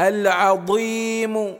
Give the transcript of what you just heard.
العظيم